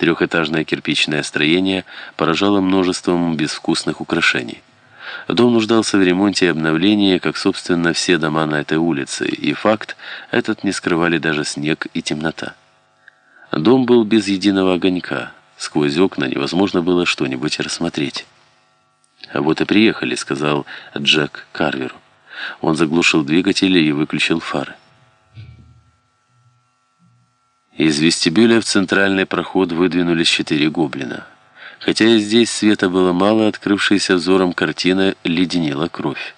Трехэтажное кирпичное строение поражало множеством безвкусных украшений. Дом нуждался в ремонте и обновлении, как, собственно, все дома на этой улице, и факт этот не скрывали даже снег и темнота. Дом был без единого огонька. Сквозь окна невозможно было что-нибудь рассмотреть. «А вот и приехали», — сказал Джек Карверу. Он заглушил двигатель и выключил фары. Из вестибюля в центральный проход выдвинулись четыре гоблина. Хотя и здесь света было мало, открывшаяся взором картина леденила кровь.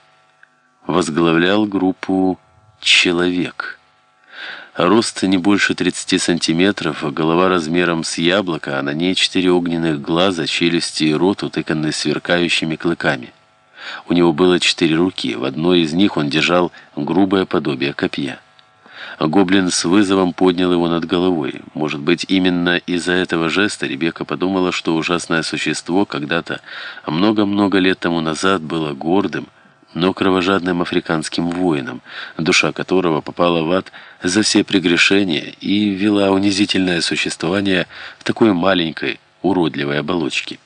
Возглавлял группу «Человек». Рост не больше 30 сантиметров, голова размером с яблоко, а на ней четыре огненных глаза, челюсти и рот, утыканные сверкающими клыками. У него было четыре руки, в одной из них он держал грубое подобие копья. Гоблин с вызовом поднял его над головой. Может быть, именно из-за этого жеста Ребекка подумала, что ужасное существо когда-то, много-много лет тому назад, было гордым, но кровожадным африканским воином, душа которого попала в ад за все прегрешения и вела унизительное существование в такой маленькой, уродливой оболочке.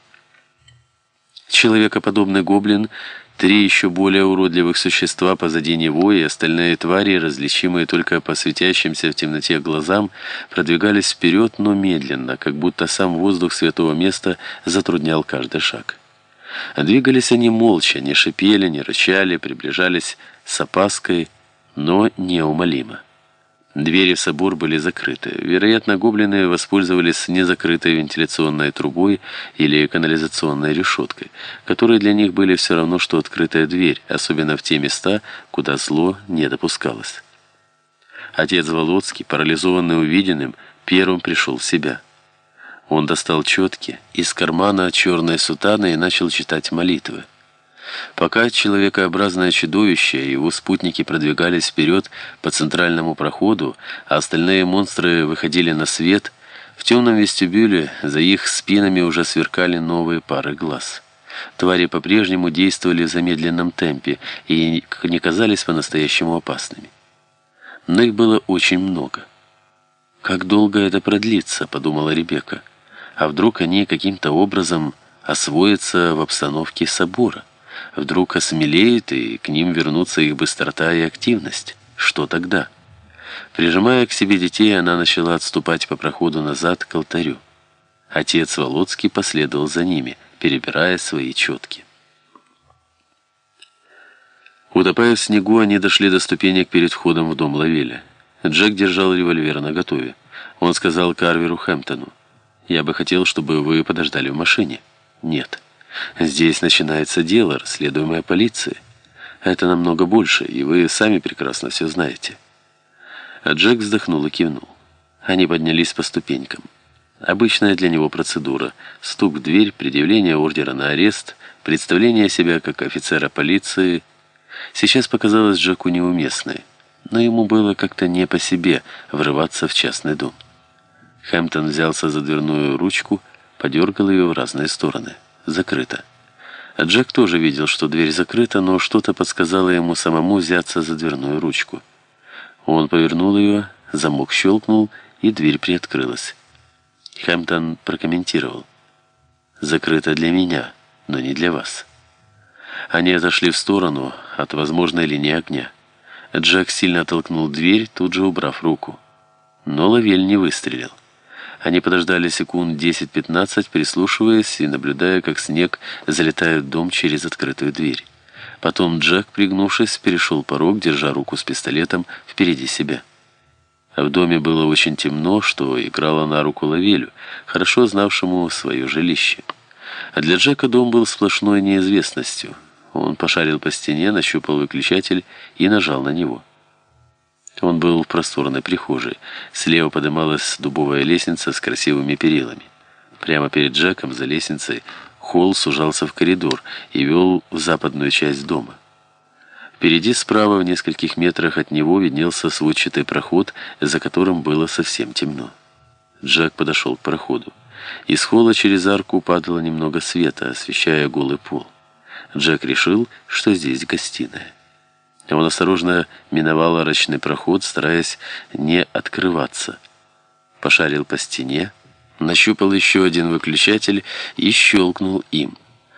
Человекоподобный гоблин – Три еще более уродливых существа позади него и остальные твари, различимые только по светящимся в темноте глазам, продвигались вперед, но медленно, как будто сам воздух святого места затруднял каждый шаг. Двигались они молча, не шипели, не рычали, приближались с опаской, но неумолимо. Двери собор были закрыты. Вероятно, гоблины воспользовались незакрытой вентиляционной трубой или канализационной решеткой, которые для них были все равно, что открытая дверь, особенно в те места, куда зло не допускалось. Отец Володский, парализованный увиденным, первым пришел в себя. Он достал четки из кармана черной сутаны и начал читать молитвы. Пока человекообразное чудовище и его спутники продвигались вперед по центральному проходу, а остальные монстры выходили на свет, в темном вестибюле за их спинами уже сверкали новые пары глаз. Твари по-прежнему действовали в замедленном темпе и не казались по-настоящему опасными. Но их было очень много. «Как долго это продлится?» – подумала Ребекка. «А вдруг они каким-то образом освоятся в обстановке собора?» Вдруг осмелеют, и к ним вернутся их быстрота и активность. Что тогда? Прижимая к себе детей, она начала отступать по проходу назад к алтарю. Отец Володский последовал за ними, перебирая свои четки. Утопая в снегу, они дошли до ступенек перед входом в дом Лавеля. Джек держал револьвер наготове. Он сказал Карверу Хэмптону, «Я бы хотел, чтобы вы подождали в машине». «Нет». Здесь начинается дело, расследуемое полицией. Это намного больше, и вы сами прекрасно все знаете. А Джек вздохнул и кивнул. Они поднялись по ступенькам. Обычная для него процедура. Стук в дверь, предъявление ордера на арест, представление себя как офицера полиции. Сейчас показалось Джеку неуместной, но ему было как-то не по себе врываться в частный дом. Хэмптон взялся за дверную ручку, подергал ее в разные стороны закрыто. А Джек тоже видел, что дверь закрыта, но что-то подсказало ему самому взяться за дверную ручку. Он повернул ее, замок щелкнул, и дверь приоткрылась. Хэмптон прокомментировал. «Закрыто для меня, но не для вас». Они отошли в сторону от возможной линии огня. Джек сильно оттолкнул дверь, тут же убрав руку. Но Лавель не выстрелил. Они подождали секунд 10-15, прислушиваясь и наблюдая, как снег залетает в дом через открытую дверь. Потом Джек, пригнувшись, перешел порог, держа руку с пистолетом впереди себя. В доме было очень темно, что играло на руку Лавелю, хорошо знавшему свое жилище. А для Джека дом был сплошной неизвестностью. Он пошарил по стене, нащупал выключатель и нажал на него. Он был в просторной прихожей. Слева поднималась дубовая лестница с красивыми перилами. Прямо перед Джеком за лестницей холл сужался в коридор и вел в западную часть дома. Впереди справа в нескольких метрах от него виднелся сводчатый проход, за которым было совсем темно. Джек подошел к проходу. Из холла через арку падало немного света, освещая голый пол. Джек решил, что здесь гостиная. Он осторожно миновал арочный проход, стараясь не открываться. Пошарил по стене, Нащупал еще один выключатель и щелкнул им.